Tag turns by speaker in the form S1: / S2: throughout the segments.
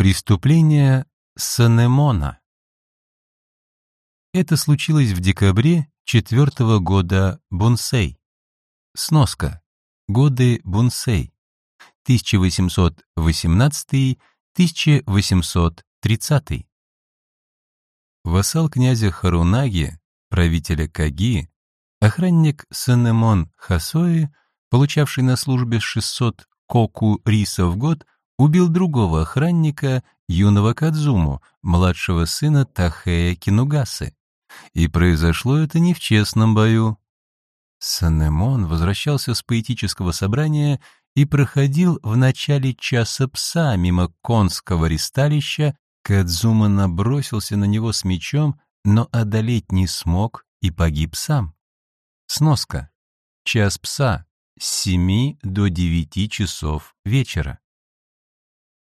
S1: Преступление Санемона Это случилось в декабре четвертого года Бунсей. Сноска. Годы Бунсей. 1818-1830. Вассал князя Харунаги, правителя Каги, охранник Санемон Хасои, получавший на службе 600 коку риса в год, убил другого охранника, юного Кадзуму, младшего сына Тахея Кинугасы. И произошло это не в честном бою. Санемон возвращался с поэтического собрания и проходил в начале часа пса мимо конского ристалища, Кадзума набросился на него с мечом, но одолеть не смог и погиб сам. Сноска. Час пса с семи до девяти часов вечера.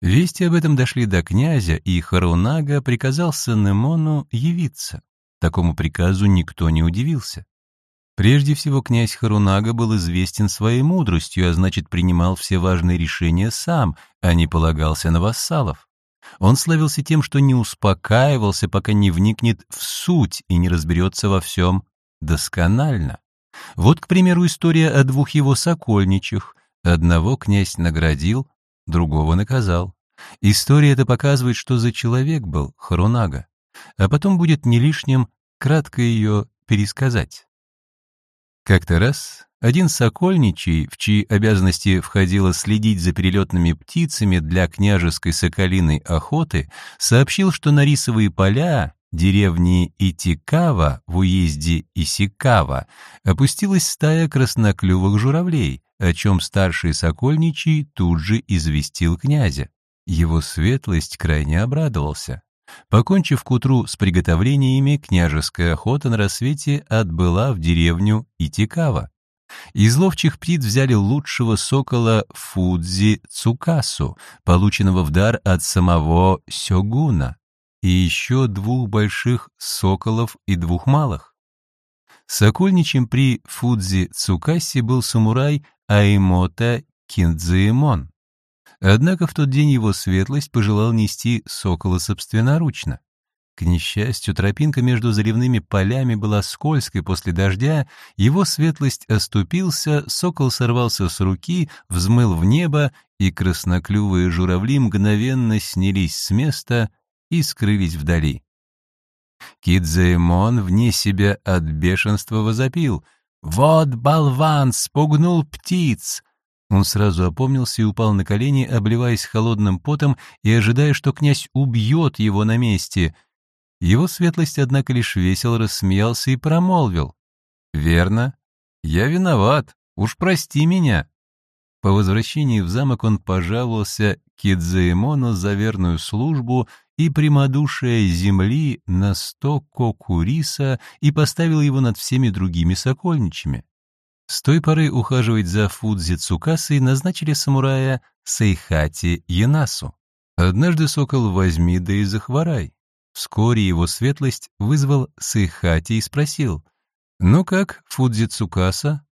S1: Вести об этом дошли до князя, и Харунага приказал Санемону явиться. Такому приказу никто не удивился. Прежде всего, князь Харунага был известен своей мудростью, а значит, принимал все важные решения сам, а не полагался на вассалов. Он славился тем, что не успокаивался, пока не вникнет в суть и не разберется во всем досконально. Вот, к примеру, история о двух его сокольничьих. Одного князь наградил, другого наказал. История эта показывает, что за человек был Харунага, а потом будет не лишним кратко ее пересказать. Как-то раз один сокольничий, в чьи обязанности входило следить за перелетными птицами для княжеской соколиной охоты, сообщил, что на рисовые поля деревни Итикава в уезде Исикава опустилась стая красноклювых журавлей, о чем старший сокольничий тут же известил князя. Его светлость крайне обрадовался. Покончив к утру с приготовлениями, княжеская охота на рассвете отбыла в деревню Итикава. Из ловчих птиц взяли лучшего сокола Фудзи Цукасу, полученного в дар от самого Сёгуна, и еще двух больших соколов и двух малых. Сокольничем при Фудзи Цукасе был самурай Аймото Киндзиэмон. Однако в тот день его светлость пожелал нести сокола собственноручно. К несчастью, тропинка между заливными полями была скользкой после дождя, его светлость оступился, сокол сорвался с руки, взмыл в небо, и красноклювые журавли мгновенно снялись с места и скрылись вдали. Кидзаэмон вне себя от бешенства возопил. «Вот болван, спугнул птиц! Он сразу опомнился и упал на колени, обливаясь холодным потом и ожидая, что князь убьет его на месте. Его светлость, однако, лишь весело рассмеялся и промолвил. «Верно. Я виноват. Уж прости меня». По возвращении в замок он пожаловался Кидзаэмону за верную службу и прямодушие земли на сто кокуриса и поставил его над всеми другими сокольничами. С той поры ухаживать за Фудзи Цукасой назначили самурая Сейхати Янасу. Однажды сокол возьми да и захворай. Вскоре его светлость вызвал Сейхати и спросил, «Ну как, Фудзи Цукаса?»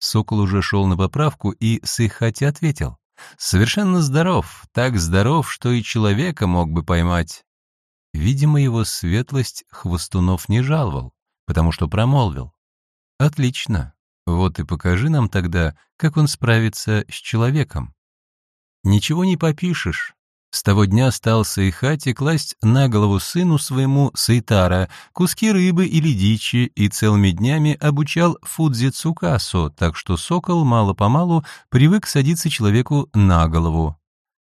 S1: Сокол уже шел на поправку, и Сейхати ответил, «Совершенно здоров, так здоров, что и человека мог бы поймать». Видимо, его светлость хвастунов не жаловал, потому что промолвил, «Отлично, вот и покажи нам тогда, как он справится с человеком. Ничего не попишешь. С того дня стал Сайхати класть на голову сыну своему Сайтара куски рыбы или дичи и целыми днями обучал Фудзи Цукасу, так что сокол мало-помалу привык садиться человеку на голову.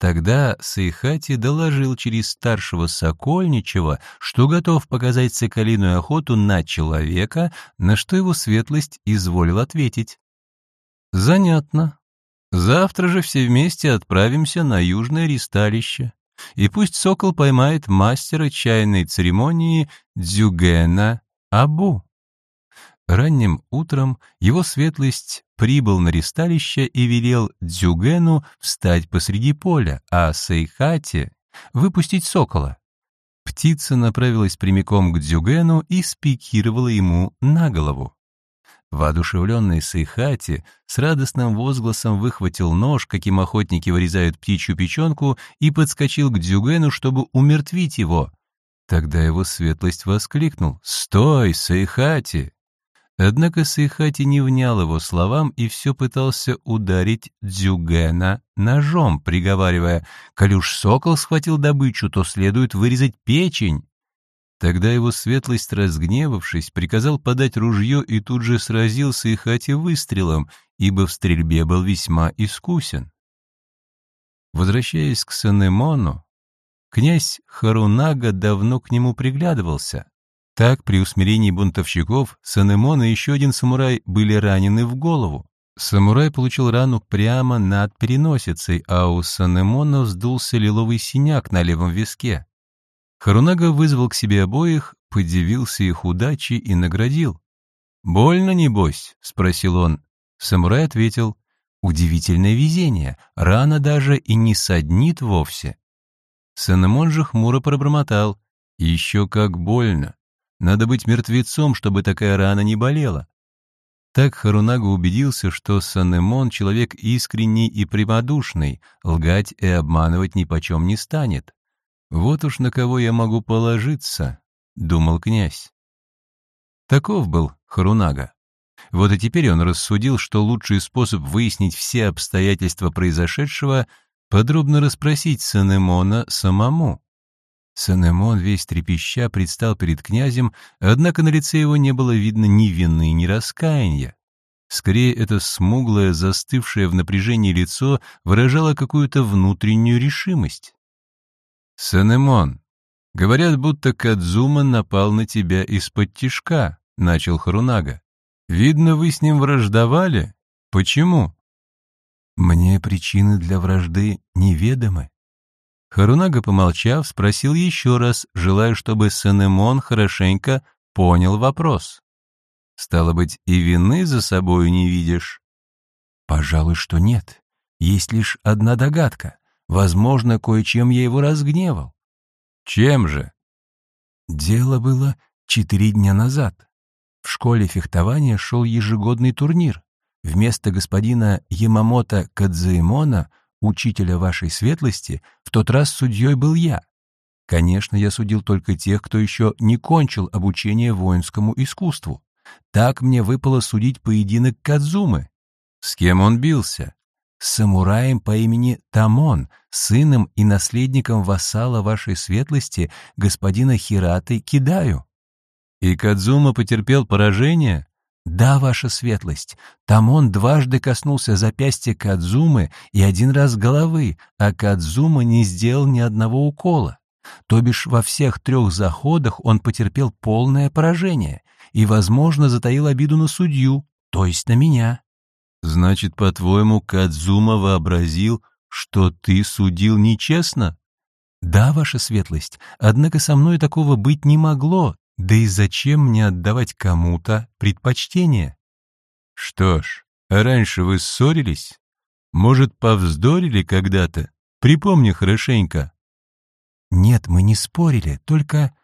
S1: Тогда Сайхати доложил через старшего Сокольничего, что готов показать соколиную охоту на человека, на что его светлость изволил ответить. «Занятно. Завтра же все вместе отправимся на южное ристалище, и пусть сокол поймает мастера чайной церемонии Дзюгена Абу». Ранним утром его светлость прибыл на ристалище и велел Дзюгену встать посреди поля, а Сайхати выпустить сокола. Птица направилась прямиком к Дзюгену и спикировала ему на голову. Воодушевленный Сайхати с радостным возгласом выхватил нож, каким охотники вырезают птичью печенку, и подскочил к Дзюгену, чтобы умертвить его. Тогда его светлость воскликнул «Стой, Сайхати!». Однако Сайхати не внял его словам и все пытался ударить Дзюгена ножом, приговаривая «Коль уж сокол схватил добычу, то следует вырезать печень». Тогда его светлость, разгневавшись, приказал подать ружье и тут же сразился и хате выстрелом, ибо в стрельбе был весьма искусен. Возвращаясь к Санемону, князь Харунага давно к нему приглядывался. Так, при усмирении бунтовщиков, Санемон и еще один самурай были ранены в голову. Самурай получил рану прямо над переносицей, а у Санемона вздулся лиловый синяк на левом виске. Харунага вызвал к себе обоих, подивился их удачей и наградил. «Больно, небось?» — спросил он. Самурай ответил, «Удивительное везение, рана даже и не саднит вовсе». Санемон же хмуро пробормотал, «Еще как больно. Надо быть мертвецом, чтобы такая рана не болела». Так Харунага убедился, что Санемон — человек искренний и прямодушный, лгать и обманывать ни почем не станет. «Вот уж на кого я могу положиться», — думал князь. Таков был Харунага. Вот и теперь он рассудил, что лучший способ выяснить все обстоятельства произошедшего — подробно расспросить Санемона самому. Санемон, весь трепеща, предстал перед князем, однако на лице его не было видно ни вины, ни раскаяния. Скорее, это смуглое, застывшее в напряжении лицо выражало какую-то внутреннюю решимость. «Санемон, говорят, будто Кадзума напал на тебя из-под тишка», — начал Харунага. «Видно, вы с ним враждовали? Почему?» «Мне причины для вражды неведомы». Харунага, помолчав, спросил еще раз, желая, чтобы Санемон хорошенько понял вопрос. «Стало быть, и вины за собою не видишь?» «Пожалуй, что нет. Есть лишь одна догадка. Возможно, кое-чем я его разгневал. Чем же? Дело было четыре дня назад. В школе фехтования шел ежегодный турнир. Вместо господина Ямамото Кадзаимона, учителя вашей светлости, в тот раз судьей был я. Конечно, я судил только тех, кто еще не кончил обучение воинскому искусству. Так мне выпало судить поединок Кадзумы. С кем он бился? с самураем по имени Тамон, сыном и наследником вассала вашей светлости, господина Хираты Кидаю. И Кадзума потерпел поражение? Да, ваша светлость. Тамон дважды коснулся запястья Кадзумы и один раз головы, а Кадзума не сделал ни одного укола. То бишь во всех трех заходах он потерпел полное поражение и, возможно, затаил обиду на судью, то есть на меня. Значит, по-твоему, Кадзума вообразил, что ты судил нечестно? Да, ваша светлость, однако со мной такого быть не могло, да и зачем мне отдавать кому-то предпочтение? Что ж, раньше вы ссорились? Может, повздорили когда-то? Припомни хорошенько. Нет, мы не спорили, только...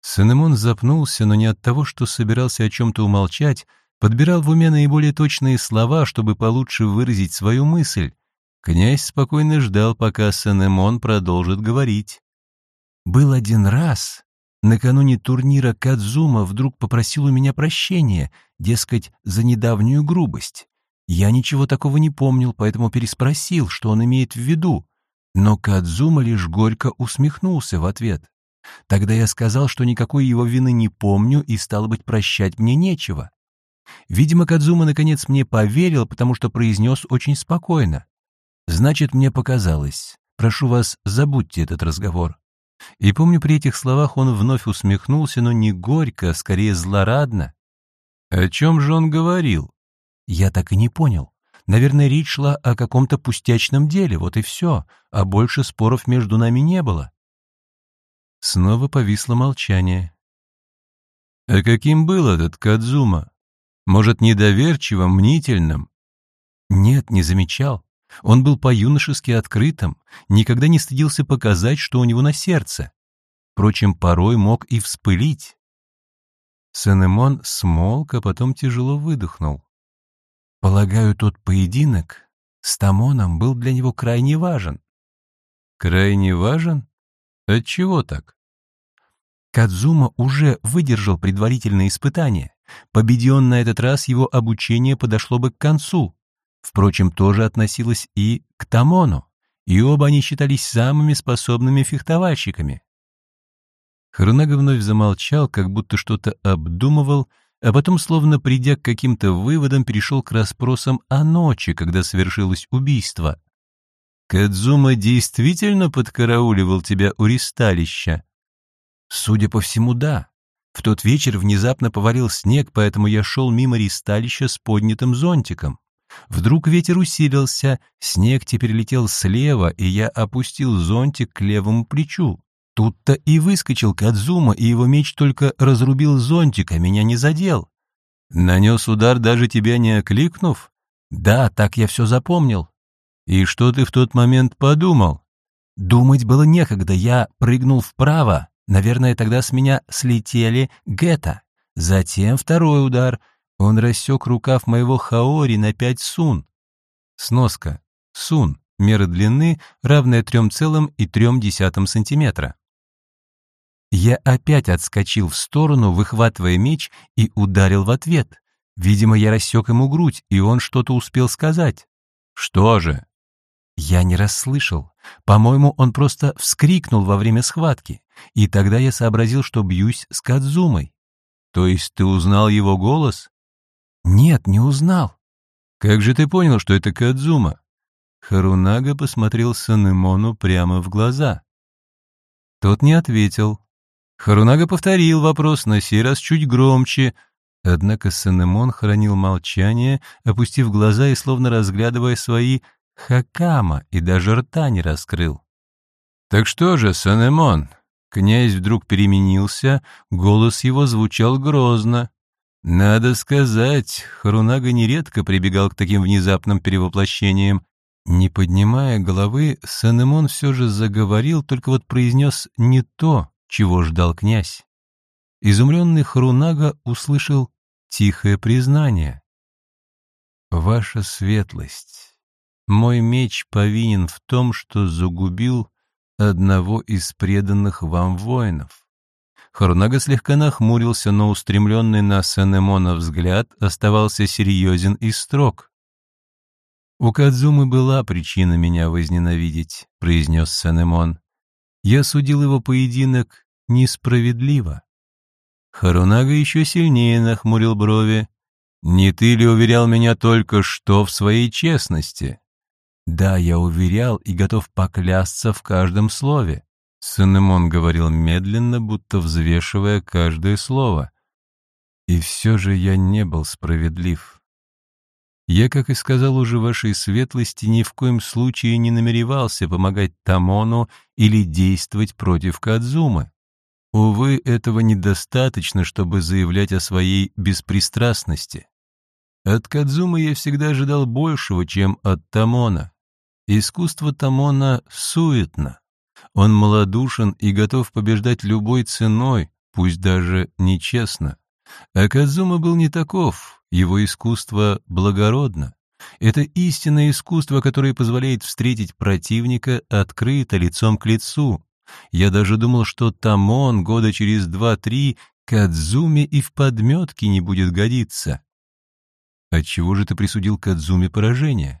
S1: Санемон запнулся, но не от того, что собирался о чем-то умолчать, подбирал в уме наиболее точные слова, чтобы получше выразить свою мысль. Князь спокойно ждал, пока Сенемон продолжит говорить. «Был один раз, накануне турнира Кадзума вдруг попросил у меня прощения, дескать, за недавнюю грубость. Я ничего такого не помнил, поэтому переспросил, что он имеет в виду. Но Кадзума лишь горько усмехнулся в ответ. Тогда я сказал, что никакой его вины не помню и, стало быть, прощать мне нечего. Видимо, Кадзума наконец мне поверил, потому что произнес очень спокойно. «Значит, мне показалось. Прошу вас, забудьте этот разговор». И помню, при этих словах он вновь усмехнулся, но не горько, а скорее злорадно. «О чем же он говорил?» Я так и не понял. Наверное, речь шла о каком-то пустячном деле, вот и все, а больше споров между нами не было. Снова повисло молчание. «А каким был этот Кадзума?» Может, недоверчивым, мнительным? Нет, не замечал. Он был по-юношески открытым, никогда не стыдился показать, что у него на сердце. Впрочем, порой мог и вспылить. Сенемон смолк, а потом тяжело выдохнул. Полагаю, тот поединок с Тамоном был для него крайне важен. Крайне важен? Отчего так? Кадзума уже выдержал предварительные испытания. Победил он на этот раз, его обучение подошло бы к концу. Впрочем, тоже относилось и к Тамону, и оба они считались самыми способными фехтовальщиками. Харунага вновь замолчал, как будто что-то обдумывал, а потом, словно придя к каким-то выводам, перешел к расспросам о ночи, когда совершилось убийство. «Кадзума действительно подкарауливал тебя у ристалища?» «Судя по всему, да. В тот вечер внезапно повалил снег, поэтому я шел мимо ристалища с поднятым зонтиком. Вдруг ветер усилился, снег теперь летел слева, и я опустил зонтик к левому плечу. Тут-то и выскочил Кадзума, и его меч только разрубил зонтик, а меня не задел. Нанес удар, даже тебя не окликнув? Да, так я все запомнил. И что ты в тот момент подумал? Думать было некогда, я прыгнул вправо. Наверное, тогда с меня слетели гетто. Затем второй удар — он рассек рукав моего хаори на 5 сун. Сноска. Сун. Мера длины, равная 3,3 сантиметра. Я опять отскочил в сторону, выхватывая меч, и ударил в ответ. Видимо, я рассек ему грудь, и он что-то успел сказать. «Что же?» Я не расслышал. По-моему, он просто вскрикнул во время схватки. И тогда я сообразил, что бьюсь с Кадзумой. То есть ты узнал его голос? «Нет, не узнал». «Как же ты понял, что это Кадзума?» Харунага посмотрел Санемону прямо в глаза. Тот не ответил. Харунага повторил вопрос, на сей раз чуть громче, однако Санемон хранил молчание, опустив глаза и словно разглядывая свои хакама, и даже рта не раскрыл. «Так что же, Санемон?» Князь вдруг переменился, голос его звучал грозно. Надо сказать, Харунага нередко прибегал к таким внезапным перевоплощениям. Не поднимая головы, Санемон все же заговорил, только вот произнес не то, чего ждал князь. Изумленный Харунага услышал тихое признание. «Ваша светлость, мой меч повинен в том, что загубил одного из преданных вам воинов. Харунага слегка нахмурился, но устремленный на Сенемона взгляд оставался серьезен и строг. «У Кадзумы была причина меня возненавидеть», — произнес Сенемон. «Я судил его поединок несправедливо». Харунага еще сильнее нахмурил брови. «Не ты ли уверял меня только что в своей честности?» «Да, я уверял и готов поклясться в каждом слове. Сенемон говорил медленно, будто взвешивая каждое слово. И все же я не был справедлив. Я, как и сказал уже вашей светлости, ни в коем случае не намеревался помогать Тамону или действовать против Кадзумы. Увы, этого недостаточно, чтобы заявлять о своей беспристрастности. От Кадзумы я всегда ожидал большего, чем от Тамона. Искусство Тамона суетно. Он малодушен и готов побеждать любой ценой, пусть даже нечестно. А Казума был не таков, его искусство благородно. Это истинное искусство, которое позволяет встретить противника открыто, лицом к лицу. Я даже думал, что Тамон года через два-три Кадзуме и в подметке не будет годиться. Отчего же ты присудил Кадзуме поражение?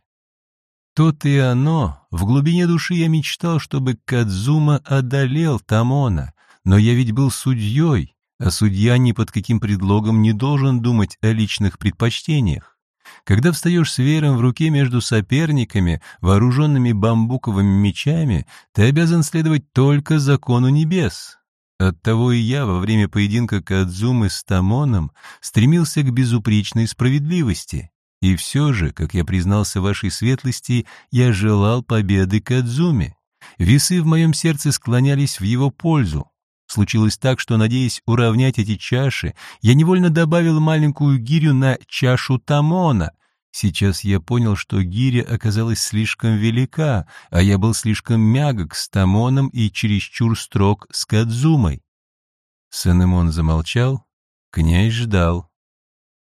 S1: То-то и оно. В глубине души я мечтал, чтобы Кадзума одолел Тамона. Но я ведь был судьей, а судья ни под каким предлогом не должен думать о личных предпочтениях. Когда встаешь с веером в руке между соперниками, вооруженными бамбуковыми мечами, ты обязан следовать только закону небес. Оттого и я во время поединка Кадзумы с Тамоном стремился к безупречной справедливости. И все же, как я признался вашей светлости, я желал победы Кадзуми. Весы в моем сердце склонялись в его пользу. Случилось так, что, надеясь уравнять эти чаши, я невольно добавил маленькую гирю на чашу Тамона. Сейчас я понял, что гиря оказалась слишком велика, а я был слишком мягок с Тамоном и чересчур строг с Кадзумой. Сенемон замолчал. Князь ждал.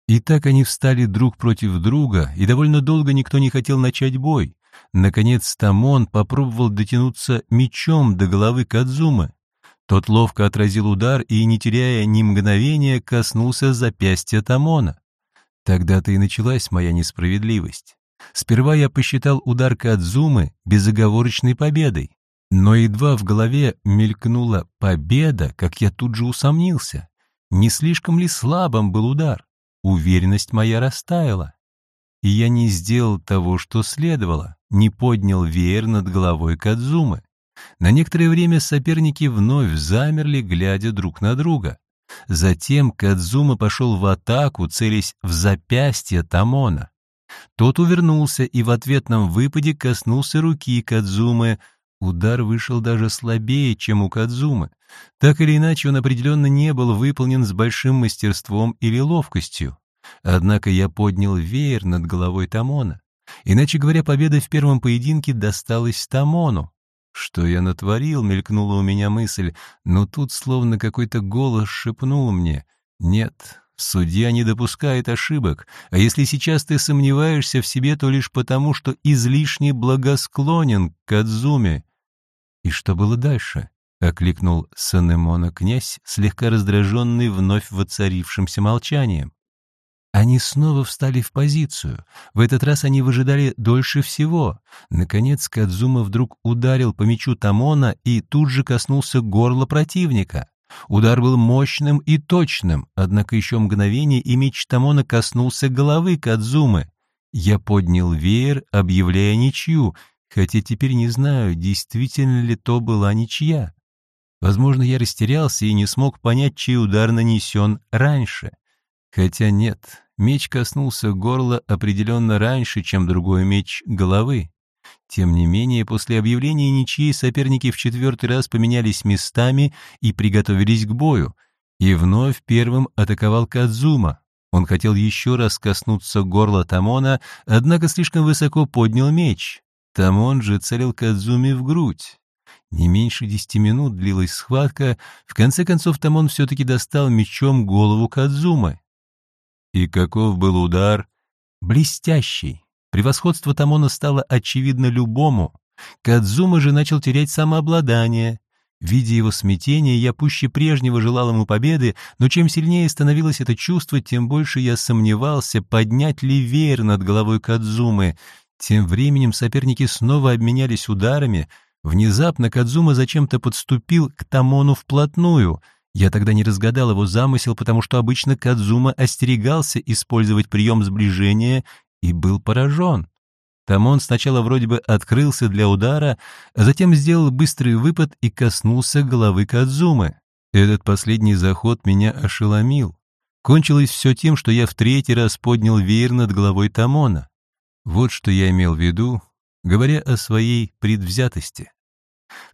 S1: И так они встали друг против друга, и довольно долго никто не хотел начать бой. Наконец Тамон попробовал дотянуться мечом до головы Кадзумы. Тот ловко отразил удар и, не теряя ни мгновения, коснулся запястья Тамона. Тогда-то и началась моя несправедливость. Сперва я посчитал удар Кадзумы безоговорочной победой. Но едва в голове мелькнула победа, как я тут же усомнился. Не слишком ли слабым был удар? Уверенность моя растаяла. И я не сделал того, что следовало, не поднял веер над головой Кадзумы. На некоторое время соперники вновь замерли, глядя друг на друга. Затем Кадзума пошел в атаку, целясь в запястье Тамона. Тот увернулся и в ответном выпаде коснулся руки Кадзумы. Удар вышел даже слабее, чем у Кадзумы. Так или иначе, он определенно не был выполнен с большим мастерством или ловкостью. Однако я поднял веер над головой Тамона. Иначе говоря, победа в первом поединке досталась Тамону. Что я натворил, мелькнула у меня мысль, но тут словно какой-то голос шепнул мне «Нет, судья не допускает ошибок, а если сейчас ты сомневаешься в себе, то лишь потому, что излишне благосклонен к Кадзуме». «И что было дальше?» — окликнул Санемона князь, слегка раздраженный вновь воцарившимся молчанием. Они снова встали в позицию. В этот раз они выжидали дольше всего. Наконец Кадзума вдруг ударил по мечу Тамона и тут же коснулся горла противника. Удар был мощным и точным, однако еще мгновение, и меч Тамона коснулся головы Кадзумы. Я поднял веер, объявляя ничью, хотя теперь не знаю, действительно ли то была ничья. Возможно, я растерялся и не смог понять, чей удар нанесен раньше. Хотя нет, меч коснулся горла определенно раньше, чем другой меч головы. Тем не менее, после объявления ничьей соперники в четвертый раз поменялись местами и приготовились к бою. И вновь первым атаковал Кадзума. Он хотел еще раз коснуться горла Тамона, однако слишком высоко поднял меч. Тамон же целил Кадзуми в грудь. Не меньше десяти минут длилась схватка. В конце концов, Тамон все-таки достал мечом голову Кадзумы. И каков был удар? Блестящий. Превосходство Тамона стало очевидно любому. Кадзума же начал терять самообладание. Видя его смятение, я пуще прежнего желал ему победы, но чем сильнее становилось это чувство, тем больше я сомневался, поднять ли веер над головой Кадзумы. Тем временем соперники снова обменялись ударами. Внезапно Кадзума зачем-то подступил к Тамону вплотную — я тогда не разгадал его замысел, потому что обычно Кадзума остерегался использовать прием сближения и был поражен. Тамон сначала вроде бы открылся для удара, а затем сделал быстрый выпад и коснулся головы Кадзумы. Этот последний заход меня ошеломил. Кончилось все тем, что я в третий раз поднял веер над головой Тамона. Вот что я имел в виду, говоря о своей предвзятости.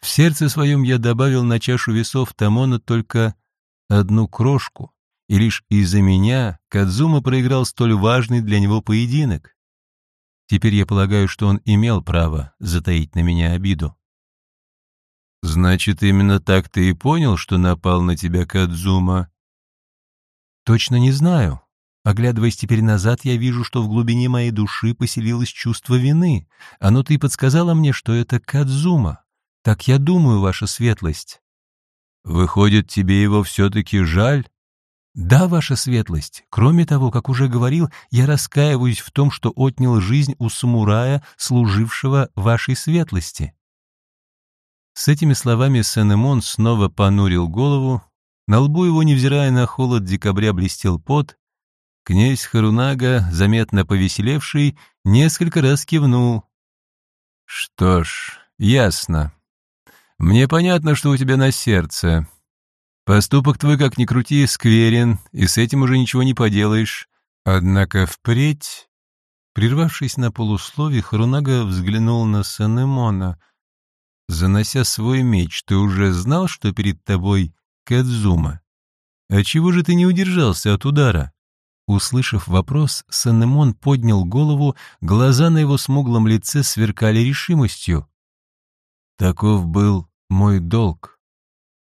S1: В сердце своем я добавил на чашу весов Тамона только одну крошку, и лишь из-за меня Кадзума проиграл столь важный для него поединок. Теперь я полагаю, что он имел право затаить на меня обиду. «Значит, именно так ты и понял, что напал на тебя Кадзума?» «Точно не знаю. Оглядываясь теперь назад, я вижу, что в глубине моей души поселилось чувство вины. Оно-то и подсказало мне, что это Кадзума. Так я думаю, ваша светлость. Выходит, тебе его все-таки жаль? Да, ваша светлость. Кроме того, как уже говорил, я раскаиваюсь в том, что отнял жизнь у самурая, служившего вашей светлости. С этими словами Сенемон снова понурил голову. На лбу его, невзирая на холод декабря, блестел пот. Князь Харунага, заметно повеселевший, несколько раз кивнул. «Что ж, ясно. Мне понятно, что у тебя на сердце. Поступок твой, как ни крути, скверен, и с этим уже ничего не поделаешь. Однако впредь...» Прервавшись на полусловие, Харунага взглянул на Санемона. «Занося свой меч, ты уже знал, что перед тобой Кадзума? А чего же ты не удержался от удара?» Услышав вопрос, Санемон поднял голову, глаза на его смуглом лице сверкали решимостью. Таков был мой долг.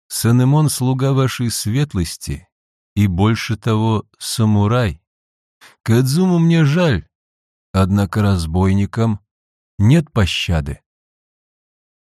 S1: Санемон — слуга вашей светлости, и больше того, самурай. Кадзуму мне жаль, однако разбойникам нет пощады.